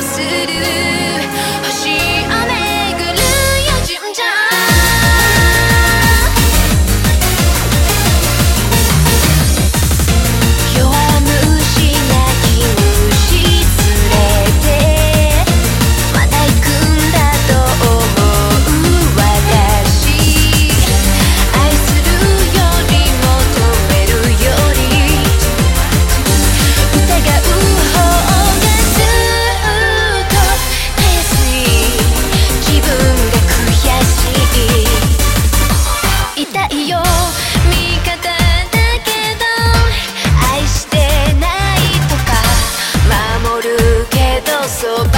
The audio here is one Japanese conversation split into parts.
close so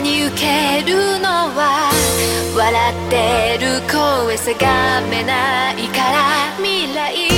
に受けるのは？笑ってる声せがめないから。未来